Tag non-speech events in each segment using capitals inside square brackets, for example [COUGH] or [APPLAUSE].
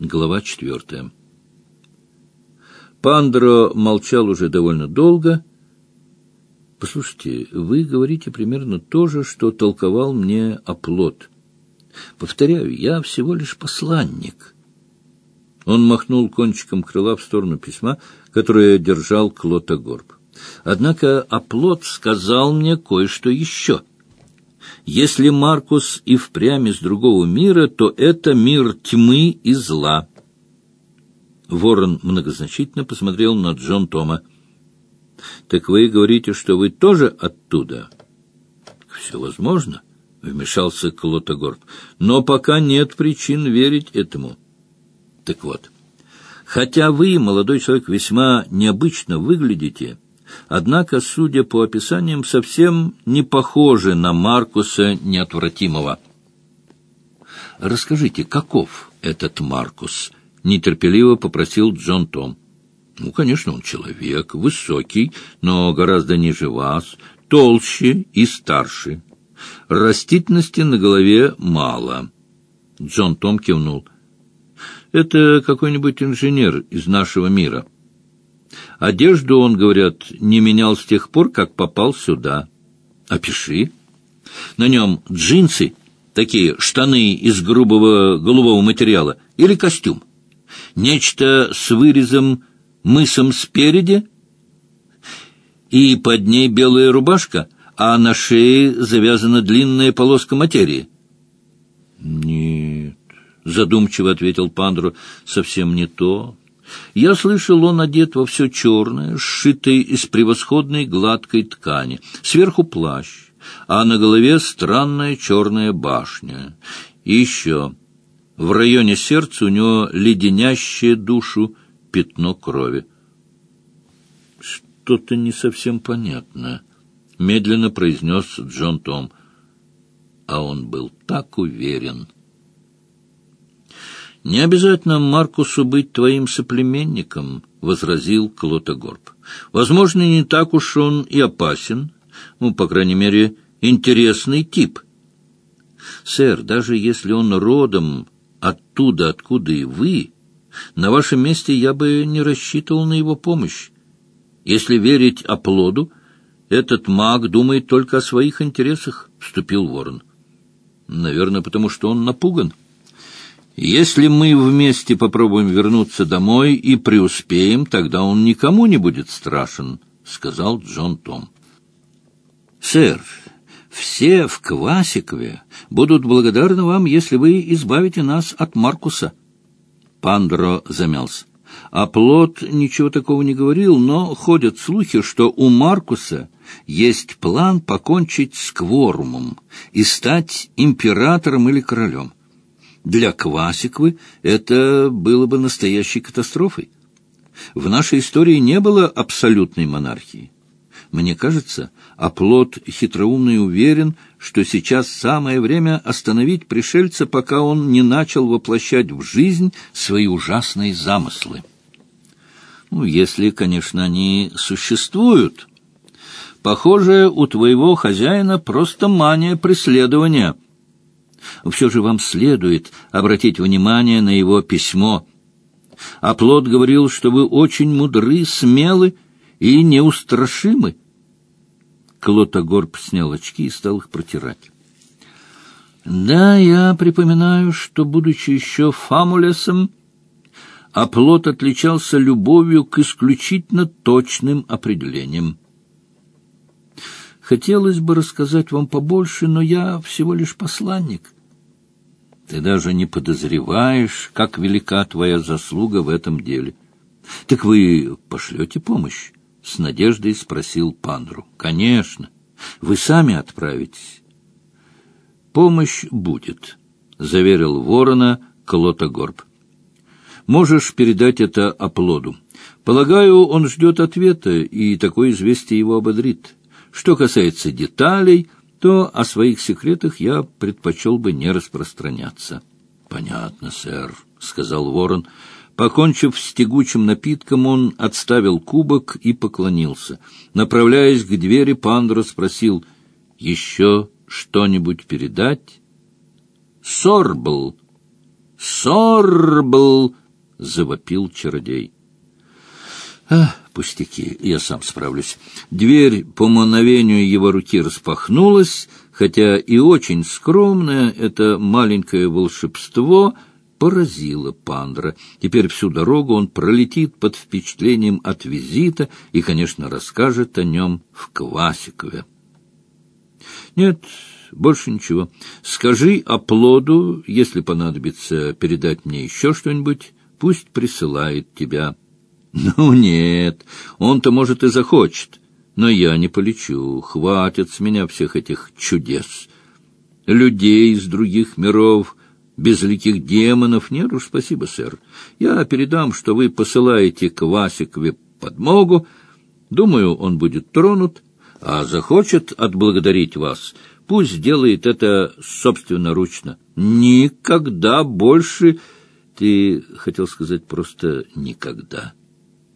Глава четвертая. Пандро молчал уже довольно долго. «Послушайте, вы говорите примерно то же, что толковал мне оплот. Повторяю, я всего лишь посланник». Он махнул кончиком крыла в сторону письма, которое держал Клотогорб. Однако оплот сказал мне кое-что еще — если Маркус и впрямь из другого мира, то это мир тьмы и зла. Ворон многозначительно посмотрел на Джон Тома. — Так вы говорите, что вы тоже оттуда? — Все возможно, — вмешался Клотогорб. — Но пока нет причин верить этому. Так вот, хотя вы, молодой человек, весьма необычно выглядите, однако, судя по описаниям, совсем не похожи на Маркуса Неотвратимого. «Расскажите, каков этот Маркус?» — нетерпеливо попросил Джон Том. «Ну, конечно, он человек, высокий, но гораздо ниже вас, толще и старше. Растительности на голове мало». Джон Том кивнул. «Это какой-нибудь инженер из нашего мира». Одежду он, говорят, не менял с тех пор, как попал сюда. Опиши. На нем джинсы, такие штаны из грубого голубого материала, или костюм. Нечто с вырезом мысом спереди, и под ней белая рубашка, а на шее завязана длинная полоска материи. — Нет, — задумчиво ответил Пандру, — совсем не то. Я слышал, он одет во все черное, сшитое из превосходной гладкой ткани. Сверху плащ, а на голове странная черная башня. И еще в районе сердца у него леденящее душу пятно крови. «Что-то не совсем понятно», — медленно произнес Джон Том. А он был так уверен — «Не обязательно Маркусу быть твоим соплеменником», — возразил Клотогорб. «Возможно, не так уж он и опасен, ну, по крайней мере, интересный тип. Сэр, даже если он родом оттуда, откуда и вы, на вашем месте я бы не рассчитывал на его помощь. Если верить оплоду, этот маг думает только о своих интересах», — вступил Ворон. «Наверное, потому что он напуган». Если мы вместе попробуем вернуться домой и преуспеем, тогда он никому не будет страшен, — сказал Джон Том. — Сэр, все в Квасикове будут благодарны вам, если вы избавите нас от Маркуса. Пандро замялся. А Плот ничего такого не говорил, но ходят слухи, что у Маркуса есть план покончить с Кворумом и стать императором или королем. Для Квасиквы это было бы настоящей катастрофой. В нашей истории не было абсолютной монархии. Мне кажется, оплот хитроумный уверен, что сейчас самое время остановить пришельца, пока он не начал воплощать в жизнь свои ужасные замыслы. Ну, если, конечно, они существуют. Похоже, у твоего хозяина просто мания преследования — все же вам следует обратить внимание на его письмо. Оплот говорил, что вы очень мудры, смелы и неустрашимы. Клотогорб снял очки и стал их протирать. Да, я припоминаю, что, будучи еще фамулесом, оплот отличался любовью к исключительно точным определениям. Хотелось бы рассказать вам побольше, но я всего лишь посланник. Ты даже не подозреваешь, как велика твоя заслуга в этом деле. Так вы пошлете помощь? — с надеждой спросил Пандру. — Конечно. Вы сами отправитесь. — Помощь будет, — заверил ворона Колотогорб. — Можешь передать это оплоду. Полагаю, он ждет ответа, и такое известие его ободрит. Что касается деталей то о своих секретах я предпочел бы не распространяться. — Понятно, сэр, — сказал ворон. Покончив с тягучим напитком, он отставил кубок и поклонился. Направляясь к двери, Пандро спросил, — Еще что-нибудь передать? — Сорбл, — Сорбл! — завопил чародей. А, пустяки, я сам справлюсь. Дверь по мановению его руки распахнулась, хотя и очень скромное это маленькое волшебство поразило Пандра. Теперь всю дорогу он пролетит под впечатлением от визита и, конечно, расскажет о нем в Квасикове. Нет, больше ничего. Скажи оплоду, если понадобится передать мне еще что-нибудь, пусть присылает тебя. [LAUGHS] Ну нет, он-то, может, и захочет, но я не полечу, хватит с меня всех этих чудес. Людей из других миров, безликих демонов, нет уж, спасибо, сэр. Я передам, что вы посылаете к Васикове подмогу, думаю, он будет тронут, а захочет отблагодарить вас, пусть делает это собственноручно. Никогда больше... Ты хотел сказать просто «никогда»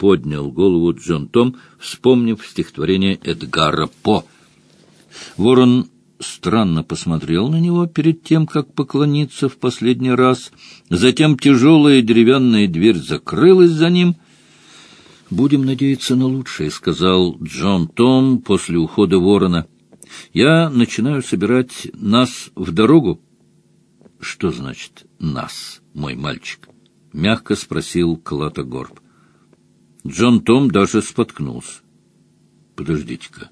поднял голову Джон Том, вспомнив стихотворение Эдгара По. Ворон странно посмотрел на него перед тем, как поклониться в последний раз. Затем тяжелая деревянная дверь закрылась за ним. «Будем надеяться на лучшее», — сказал Джон Том после ухода ворона. «Я начинаю собирать нас в дорогу». «Что значит «нас», мой мальчик?» — мягко спросил Клата Горб. Джон Том даже споткнулся. Подождите-ка.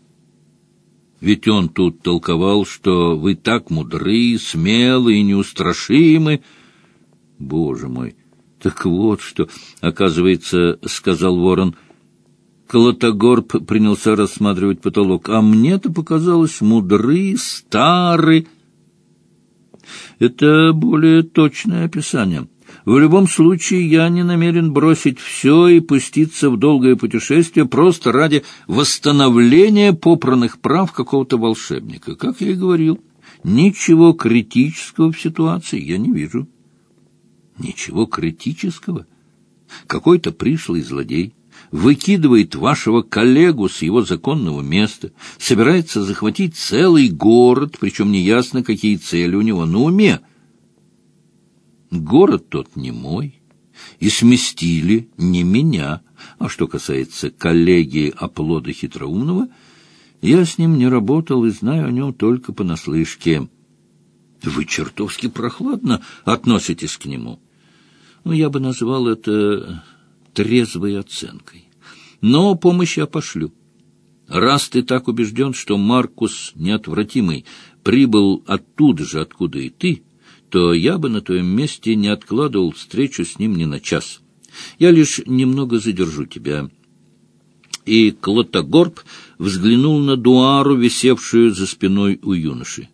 Ведь он тут толковал, что вы так мудры, смелы и неустрашимы. Боже мой! Так вот что, оказывается, — сказал ворон. Колотогорб принялся рассматривать потолок. А мне-то показалось мудры, стары. Это более точное описание. В любом случае, я не намерен бросить все и пуститься в долгое путешествие просто ради восстановления попранных прав какого-то волшебника. Как я и говорил, ничего критического в ситуации я не вижу. Ничего критического? Какой-то пришлый злодей выкидывает вашего коллегу с его законного места, собирается захватить целый город, причем неясно, какие цели у него на уме. Город тот не мой, и сместили не меня. А что касается коллеги оплода хитроумного, я с ним не работал и знаю о нем только понаслышке. Вы чертовски прохладно относитесь к нему. Ну, я бы назвал это трезвой оценкой. Но помощь я пошлю. Раз ты так убежден, что Маркус неотвратимый прибыл оттуда же, откуда и ты, то я бы на твоем месте не откладывал встречу с ним ни на час. Я лишь немного задержу тебя». И Клотогорб взглянул на Дуару, висевшую за спиной у юноши.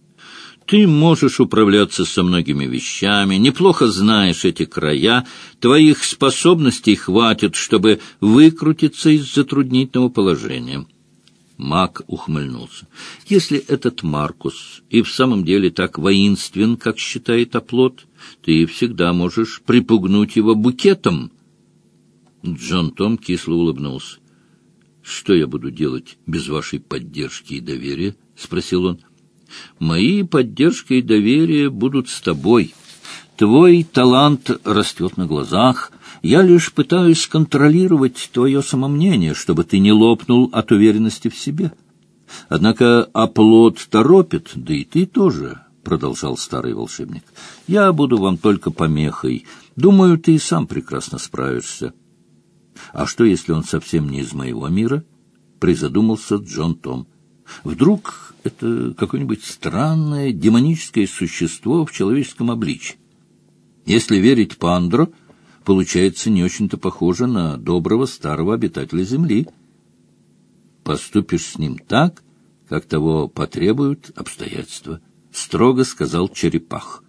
Ты можешь управляться со многими вещами, неплохо знаешь эти края, твоих способностей хватит, чтобы выкрутиться из затруднительного положения. Мак ухмыльнулся. «Если этот Маркус и в самом деле так воинствен, как считает оплот, ты всегда можешь припугнуть его букетом». Джон Том кисло улыбнулся. «Что я буду делать без вашей поддержки и доверия?» — спросил он. «Мои поддержка и доверие будут с тобой. Твой талант растет на глазах, я лишь пытаюсь контролировать твое самомнение, чтобы ты не лопнул от уверенности в себе. Однако оплот торопит, да и ты тоже, — продолжал старый волшебник. Я буду вам только помехой. Думаю, ты и сам прекрасно справишься. А что, если он совсем не из моего мира? — призадумался Джон Том. Вдруг это какое-нибудь странное демоническое существо в человеческом обличье? Если верить Пандро, получается не очень-то похоже на доброго старого обитателя Земли. Поступишь с ним так, как того потребуют обстоятельства, — строго сказал Черепах.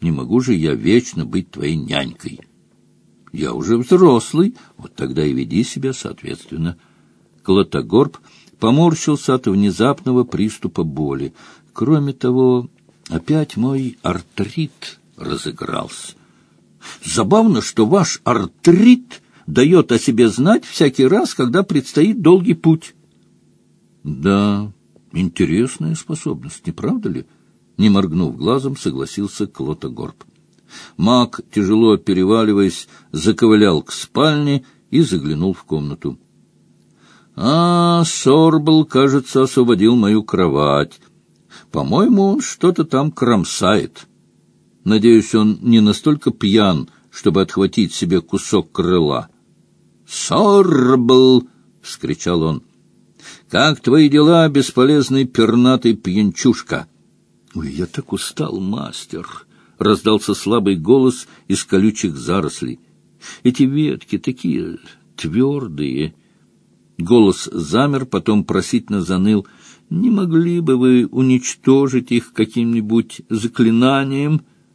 Не могу же я вечно быть твоей нянькой. Я уже взрослый, вот тогда и веди себя соответственно. Клотогорб поморщился от внезапного приступа боли. Кроме того, опять мой артрит разыгрался. Забавно, что ваш артрит дает о себе знать всякий раз, когда предстоит долгий путь. Да, интересная способность, не правда ли? Не моргнув глазом, согласился Клотогорб. Маг, тяжело переваливаясь, заковылял к спальне и заглянул в комнату. А, Сорбл, кажется, освободил мою кровать. По-моему, он что-то там кромсает. Надеюсь, он не настолько пьян, чтобы отхватить себе кусок крыла. «Сорбл!» — вскричал он. «Как твои дела, бесполезный пернатый пьянчушка?» «Ой, я так устал, мастер!» — раздался слабый голос из колючих зарослей. «Эти ветки такие твердые!» Голос замер, потом просительно заныл. «Не могли бы вы уничтожить их каким-нибудь заклинанием?»